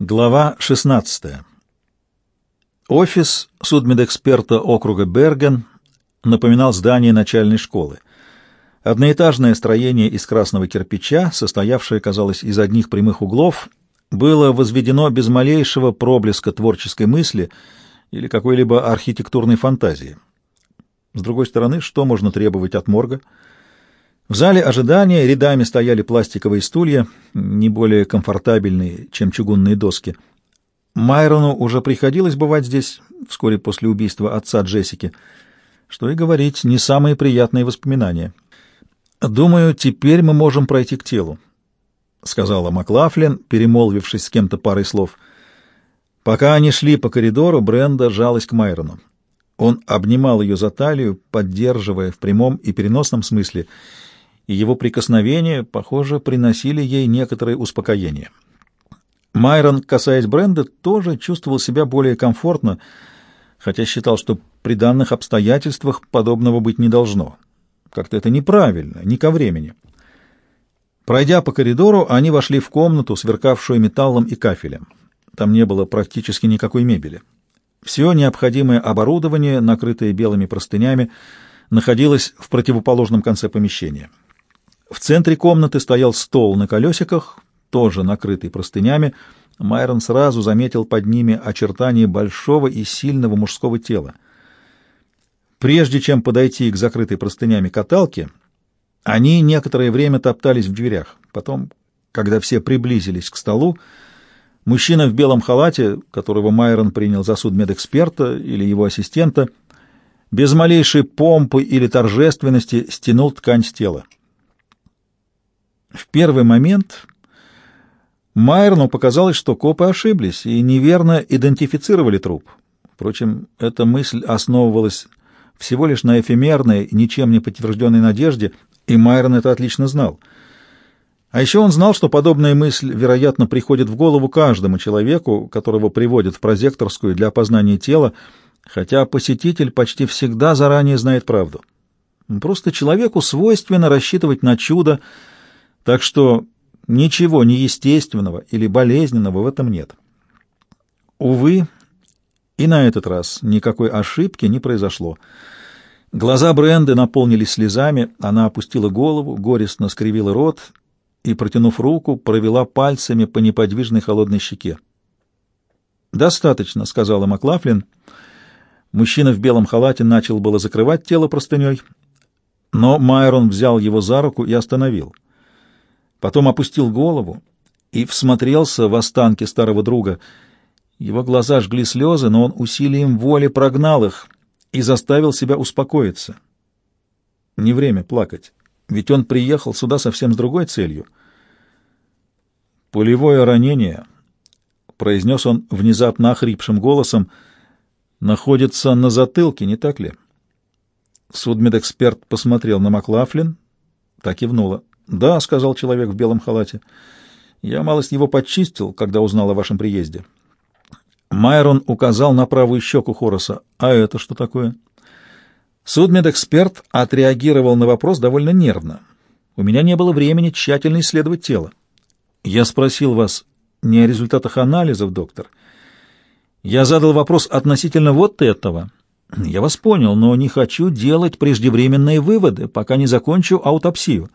Глава 16. Офис судмедэксперта округа Берген напоминал здание начальной школы. Одноэтажное строение из красного кирпича, состоявшее, казалось, из одних прямых углов, было возведено без малейшего проблеска творческой мысли или какой-либо архитектурной фантазии. С другой стороны, что можно требовать от морга – в зале ожидания рядами стояли пластиковые стулья, не более комфортабельные, чем чугунные доски. Майрону уже приходилось бывать здесь вскоре после убийства отца Джессики. Что и говорить, не самые приятные воспоминания. «Думаю, теперь мы можем пройти к телу», — сказала Маклафлин, перемолвившись с кем-то парой слов. Пока они шли по коридору, Бренда жалась к Майрону. Он обнимал ее за талию, поддерживая в прямом и переносном смысле — и его прикосновения, похоже, приносили ей некоторое успокоение. Майрон, касаясь Бренда, тоже чувствовал себя более комфортно, хотя считал, что при данных обстоятельствах подобного быть не должно. Как-то это неправильно, не ко времени. Пройдя по коридору, они вошли в комнату, сверкавшую металлом и кафелем. Там не было практически никакой мебели. Все необходимое оборудование, накрытое белыми простынями, находилось в противоположном конце помещения. В центре комнаты стоял стол на колесиках, тоже накрытый простынями. Майрон сразу заметил под ними очертания большого и сильного мужского тела. Прежде чем подойти к закрытой простынями каталке, они некоторое время топтались в дверях. Потом, когда все приблизились к столу, мужчина в белом халате, которого Майрон принял за судмедэксперта или его ассистента, без малейшей помпы или торжественности стянул ткань с тела. В первый момент Майерну показалось, что копы ошиблись и неверно идентифицировали труп. Впрочем, эта мысль основывалась всего лишь на эфемерной, ничем не подтвержденной надежде, и Майрон это отлично знал. А еще он знал, что подобная мысль, вероятно, приходит в голову каждому человеку, которого приводят в прозекторскую для опознания тела, хотя посетитель почти всегда заранее знает правду. Просто человеку свойственно рассчитывать на чудо, так что ничего неестественного или болезненного в этом нет. Увы, и на этот раз никакой ошибки не произошло. Глаза Бренды наполнились слезами, она опустила голову, горестно скривила рот и, протянув руку, провела пальцами по неподвижной холодной щеке. «Достаточно», — сказала Маклафлин. Мужчина в белом халате начал было закрывать тело простыней, но Майрон взял его за руку и остановил — потом опустил голову и всмотрелся в останки старого друга. Его глаза жгли слезы, но он усилием воли прогнал их и заставил себя успокоиться. Не время плакать, ведь он приехал сюда совсем с другой целью. «Пулевое ранение», — произнес он внезапно охрипшим голосом, — «находится на затылке, не так ли?» Судмедэксперт посмотрел на Маклафлин, так и внула. «Да», — сказал человек в белом халате. «Я малость его подчистил, когда узнал о вашем приезде». Майрон указал на правую щеку Хороса. «А это что такое?» Судмедэксперт отреагировал на вопрос довольно нервно. «У меня не было времени тщательно исследовать тело. Я спросил вас не о результатах анализов, доктор. Я задал вопрос относительно вот этого. Я вас понял, но не хочу делать преждевременные выводы, пока не закончу аутопсию».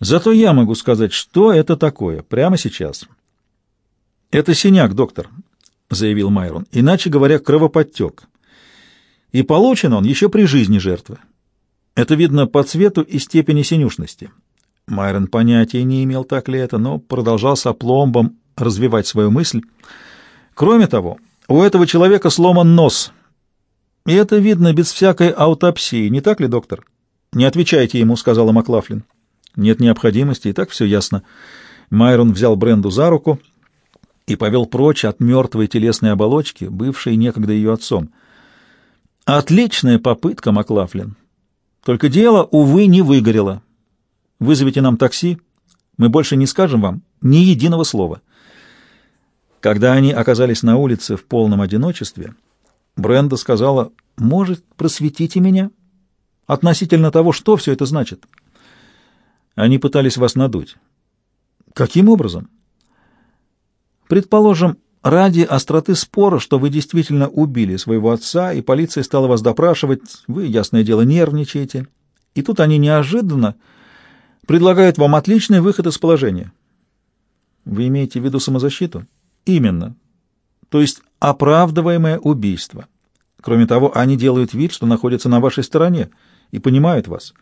Зато я могу сказать, что это такое, прямо сейчас. Это синяк, доктор, заявил Майрон, иначе говоря, кровоподтек. И получен он еще при жизни жертвы. Это видно по цвету и степени синюшности. Майрон понятия не имел, так ли это, но продолжал с опломбом развивать свою мысль. Кроме того, у этого человека сломан нос. И это видно без всякой аутопсии, не так ли, доктор? Не отвечайте ему, сказала Маклафлин. Нет необходимости, и так все ясно. Майрон взял Бренду за руку и повел прочь от мертвой телесной оболочки, бывшей некогда ее отцом. Отличная попытка, Маклафлин. Только дело, увы, не выгорело. Вызовите нам такси, мы больше не скажем вам ни единого слова. Когда они оказались на улице в полном одиночестве, Бренда сказала, «Может, просветите меня относительно того, что все это значит?» Они пытались вас надуть. Каким образом? Предположим, ради остроты спора, что вы действительно убили своего отца, и полиция стала вас допрашивать, вы, ясное дело, нервничаете. И тут они неожиданно предлагают вам отличный выход из положения. Вы имеете в виду самозащиту? Именно. То есть оправдываемое убийство. Кроме того, они делают вид, что находятся на вашей стороне и понимают вас.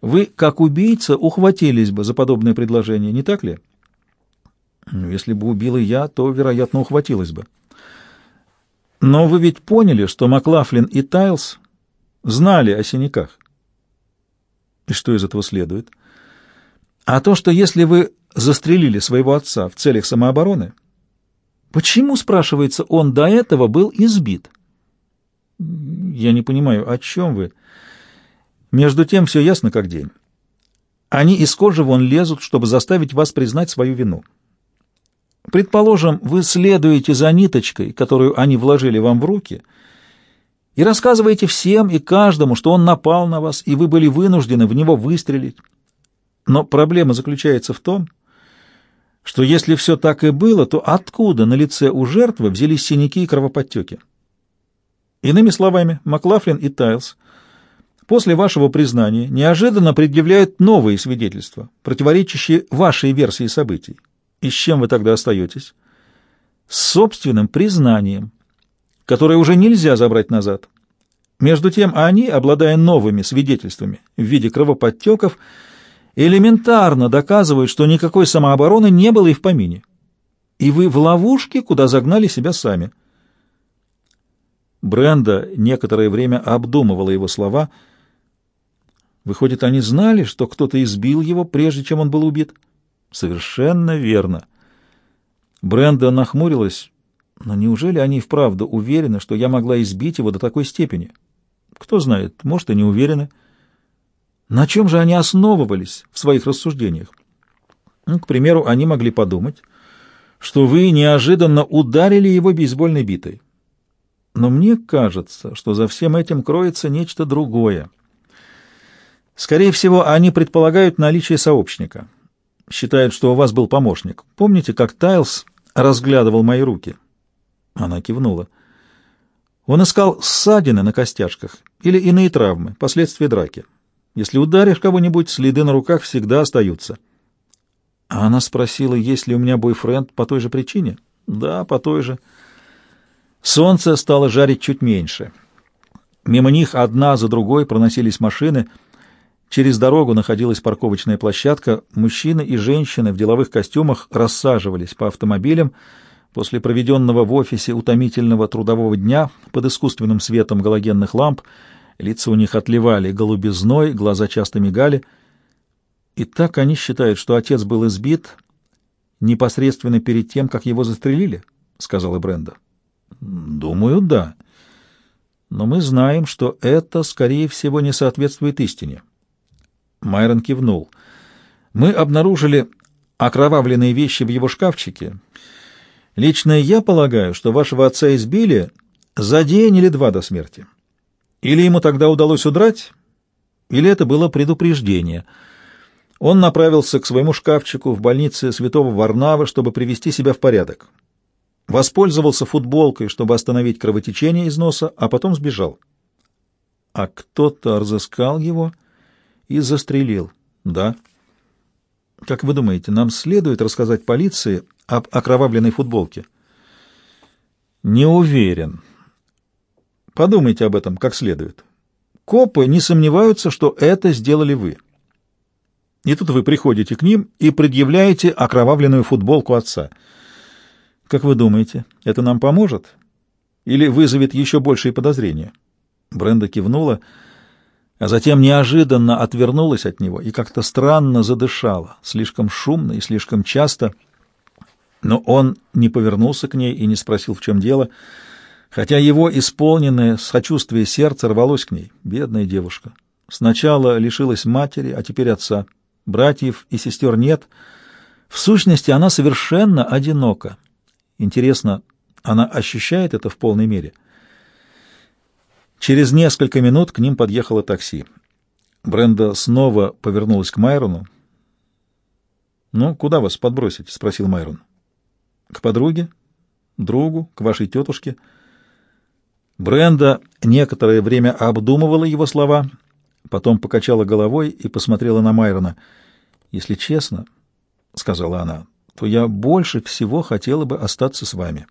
Вы, как убийца, ухватились бы за подобное предложение, не так ли? Ну, если бы убила я, то, вероятно, ухватилась бы. Но вы ведь поняли, что Маклафлин и Тайлс знали о синяках. И что из этого следует? А то, что если вы застрелили своего отца в целях самообороны, почему, спрашивается, он до этого был избит? Я не понимаю, о чем вы? Между тем все ясно как день. Они из кожи вон лезут, чтобы заставить вас признать свою вину. Предположим, вы следуете за ниточкой, которую они вложили вам в руки, и рассказываете всем и каждому, что он напал на вас, и вы были вынуждены в него выстрелить. Но проблема заключается в том, что если все так и было, то откуда на лице у жертвы взялись синяки и кровоподтеки? Иными словами, Маклафлин и Тайлс после вашего признания неожиданно предъявляют новые свидетельства, противоречащие вашей версии событий. И с чем вы тогда остаетесь? С собственным признанием, которое уже нельзя забрать назад. Между тем они, обладая новыми свидетельствами в виде кровоподтеков, элементарно доказывают, что никакой самообороны не было и в помине. И вы в ловушке, куда загнали себя сами. Бренда некоторое время обдумывала его слова. Выходит, они знали, что кто-то избил его, прежде чем он был убит? Совершенно верно. Бренда нахмурилась. Но неужели они вправду уверены, что я могла избить его до такой степени? Кто знает, может, и не уверены. На чем же они основывались в своих рассуждениях? Ну, к примеру, они могли подумать, что вы неожиданно ударили его бейсбольной битой. Но мне кажется, что за всем этим кроется нечто другое. Скорее всего, они предполагают наличие сообщника. Считают, что у вас был помощник. Помните, как Тайлс разглядывал мои руки? Она кивнула. Он искал ссадины на костяшках или иные травмы, последствия драки. Если ударишь кого-нибудь, следы на руках всегда остаются. А она спросила, есть ли у меня бойфренд по той же причине? Да, по той же. Солнце стало жарить чуть меньше. Мимо них одна за другой проносились машины. Через дорогу находилась парковочная площадка. Мужчины и женщины в деловых костюмах рассаживались по автомобилям после проведенного в офисе утомительного трудового дня под искусственным светом галогенных ламп. Лица у них отливали голубизной, глаза часто мигали. И так они считают, что отец был избит непосредственно перед тем, как его застрелили, — сказала Бренда. Думаю, да. Но мы знаем, что это, скорее всего, не соответствует истине. Майрон кивнул. Мы обнаружили окровавленные вещи в его шкафчике. Лично я полагаю, что вашего отца избили за день или два до смерти. Или ему тогда удалось удрать, или это было предупреждение. Он направился к своему шкафчику в больнице святого Варнавы, чтобы привести себя в порядок воспользовался футболкой, чтобы остановить кровотечение из носа, а потом сбежал. А кто-то разыскал его и застрелил. Да. Как вы думаете, нам следует рассказать полиции об окровавленной футболке? Не уверен. Подумайте об этом как следует. Копы не сомневаются, что это сделали вы. И тут вы приходите к ним и предъявляете окровавленную футболку отца — как вы думаете, это нам поможет? Или вызовет еще большие подозрения? Бренда кивнула, а затем неожиданно отвернулась от него и как-то странно задышала, слишком шумно и слишком часто. Но он не повернулся к ней и не спросил, в чем дело, хотя его исполненное сочувствие сердце рвалось к ней. Бедная девушка. Сначала лишилась матери, а теперь отца. Братьев и сестер нет. В сущности, она совершенно одинока. Интересно, она ощущает это в полной мере? Через несколько минут к ним подъехало такси. Бренда снова повернулась к Майрону. «Ну, куда вас подбросить?» — спросил Майрон. К подруге, другу, к вашей тетушке. Бренда некоторое время обдумывала его слова, потом покачала головой и посмотрела на Майрона. «Если честно, — сказала она, — то я больше всего хотела бы остаться с вами».